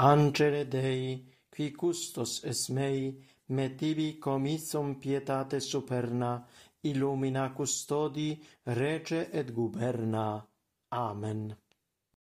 Angele Dei, qui custos es mei, me tibi comissum pietate superna, illumina custodi, rege et guberna. Amen.